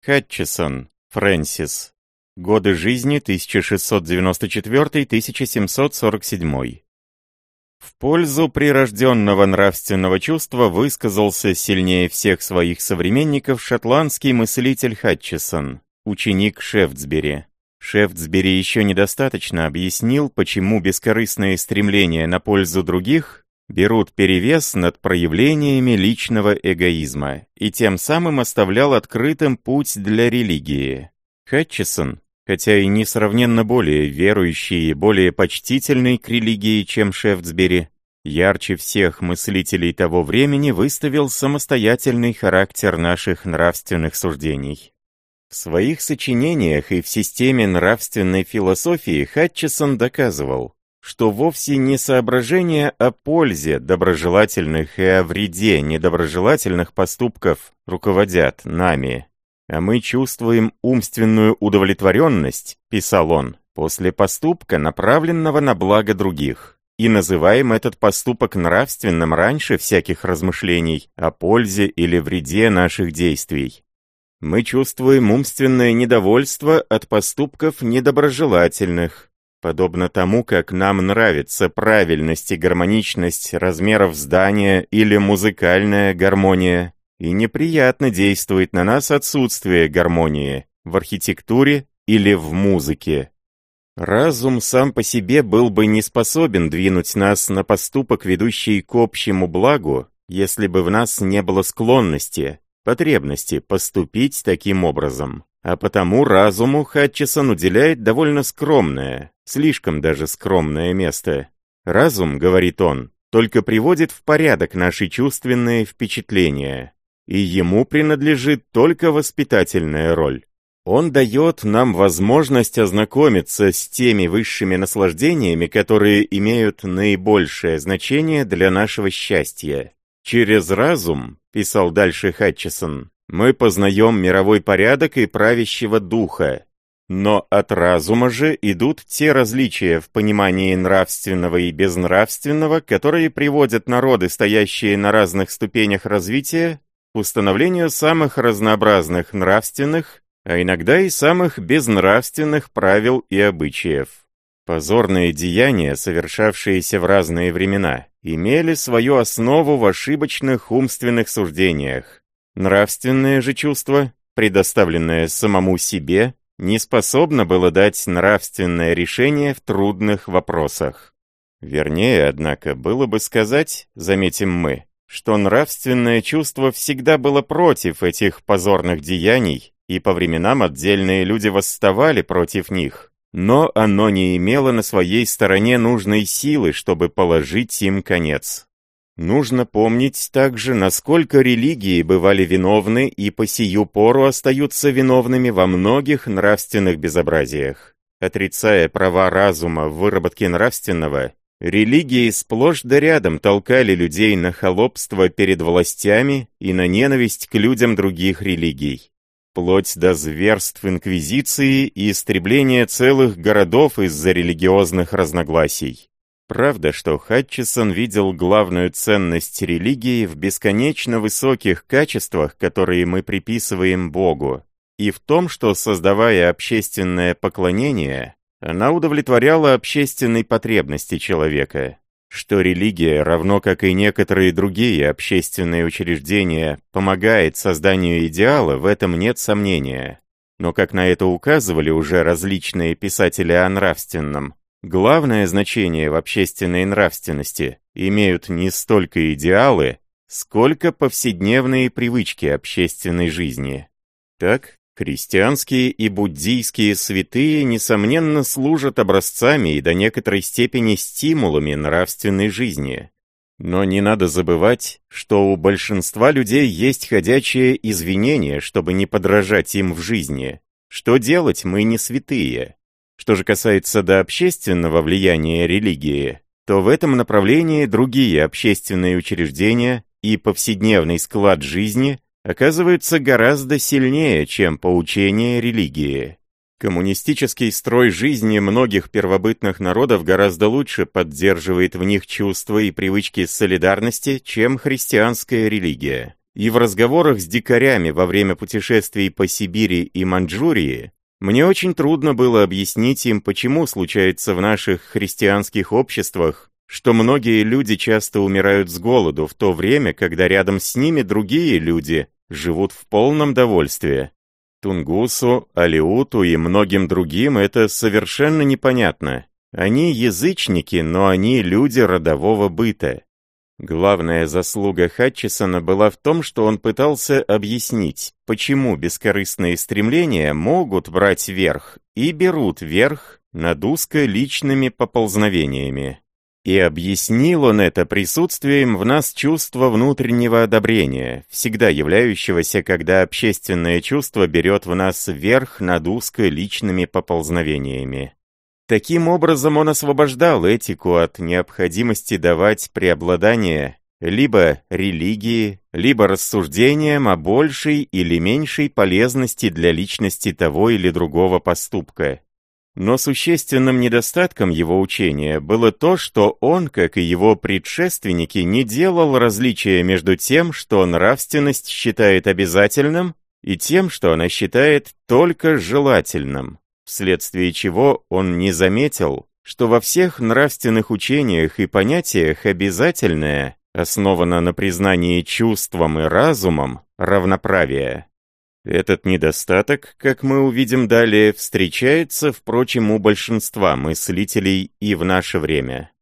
Хатчесон, Фрэнсис. Годы жизни 1694-1747. В пользу прирожденного нравственного чувства высказался сильнее всех своих современников шотландский мыслитель Хатчесон, ученик Шефтсбери. Шефтсбери еще недостаточно объяснил, почему бескорыстные стремления на пользу других берут перевес над проявлениями личного эгоизма и тем самым оставлял открытым путь для религии. Хатчесон, хотя и несравненно более верующий и более почтительный к религии, чем Шефтсбери, ярче всех мыслителей того времени выставил самостоятельный характер наших нравственных суждений. В своих сочинениях и в системе нравственной философии Хатчесон доказывал, что вовсе не соображения о пользе доброжелательных и о вреде недоброжелательных поступков руководят нами, а мы чувствуем умственную удовлетворенность, писал он, после поступка, направленного на благо других, и называем этот поступок нравственным раньше всяких размышлений о пользе или вреде наших действий. Мы чувствуем умственное недовольство от поступков недоброжелательных, Подобно тому, как нам нравится правильность и гармоничность размеров здания или музыкальная гармония, и неприятно действует на нас отсутствие гармонии в архитектуре или в музыке. Разум сам по себе был бы не способен двинуть нас на поступок, ведущий к общему благу, если бы в нас не было склонности, потребности поступить таким образом. А потому разуму Хатчесон уделяет довольно скромное, слишком даже скромное место. Разум, говорит он, только приводит в порядок наши чувственные впечатления, и ему принадлежит только воспитательная роль. Он дает нам возможность ознакомиться с теми высшими наслаждениями, которые имеют наибольшее значение для нашего счастья. Через разум, писал дальше Хатчесон, мы познаем мировой порядок и правящего духа, но от разума же идут те различия в понимании нравственного и безнравственного, которые приводят народы, стоящие на разных ступенях развития, к установлению самых разнообразных нравственных, а иногда и самых безнравственных правил и обычаев. Позорные деяния, совершавшиеся в разные времена, имели свою основу в ошибочных умственных суждениях. Нравственное же чувство, предоставленное самому себе, не способно было дать нравственное решение в трудных вопросах. Вернее, однако, было бы сказать, заметим мы, что нравственное чувство всегда было против этих позорных деяний, и по временам отдельные люди восставали против них, но оно не имело на своей стороне нужной силы, чтобы положить им конец. Нужно помнить также, насколько религии бывали виновны и по сию пору остаются виновными во многих нравственных безобразиях. Отрицая права разума в выработке нравственного, религии сплошь да рядом толкали людей на холопство перед властями и на ненависть к людям других религий. Вплоть до зверств инквизиции и истребления целых городов из-за религиозных разногласий. Правда, что Хатчесон видел главную ценность религии в бесконечно высоких качествах, которые мы приписываем Богу, и в том, что, создавая общественное поклонение, она удовлетворяла общественной потребности человека, что религия, равно как и некоторые другие общественные учреждения, помогает созданию идеала, в этом нет сомнения. Но как на это указывали уже различные писатели о нравственном, Главное значение в общественной нравственности имеют не столько идеалы, сколько повседневные привычки общественной жизни. Так, христианские и буддийские святые, несомненно, служат образцами и до некоторой степени стимулами нравственной жизни. Но не надо забывать, что у большинства людей есть ходячее извинение, чтобы не подражать им в жизни. Что делать, мы не святые. Что же касается до общественного влияния религии, то в этом направлении другие общественные учреждения и повседневный склад жизни оказываются гораздо сильнее, чем поучение религии. Коммунистический строй жизни многих первобытных народов гораздо лучше поддерживает в них чувства и привычки солидарности, чем христианская религия. и в разговорах с дикарями во время путешествий по Сибири и Маньчжурии мне очень трудно было объяснить им, почему случается в наших христианских обществах, что многие люди часто умирают с голоду в то время, когда рядом с ними другие люди живут в полном довольстве. Тунгусу, Алиуту и многим другим это совершенно непонятно. Они язычники, но они люди родового быта. Главная заслуга Хатчесона была в том, что он пытался объяснить, почему бескорыстные стремления могут брать верх и берут верх над узко-личными поползновениями. И объяснил он это присутствием в нас чувства внутреннего одобрения, всегда являющегося, когда общественное чувство берет в нас верх над узко-личными поползновениями. Таким образом он освобождал этику от необходимости давать преобладание либо религии, либо рассуждениям о большей или меньшей полезности для личности того или другого поступка. Но существенным недостатком его учения было то, что он, как и его предшественники, не делал различия между тем, что нравственность считает обязательным, и тем, что она считает только желательным вследствие чего он не заметил, что во всех нравственных учениях и понятиях обязательное основано на признании чувством и разумом равноправия. Этот недостаток, как мы увидим далее, встречается, впрочем, у большинства мыслителей и в наше время.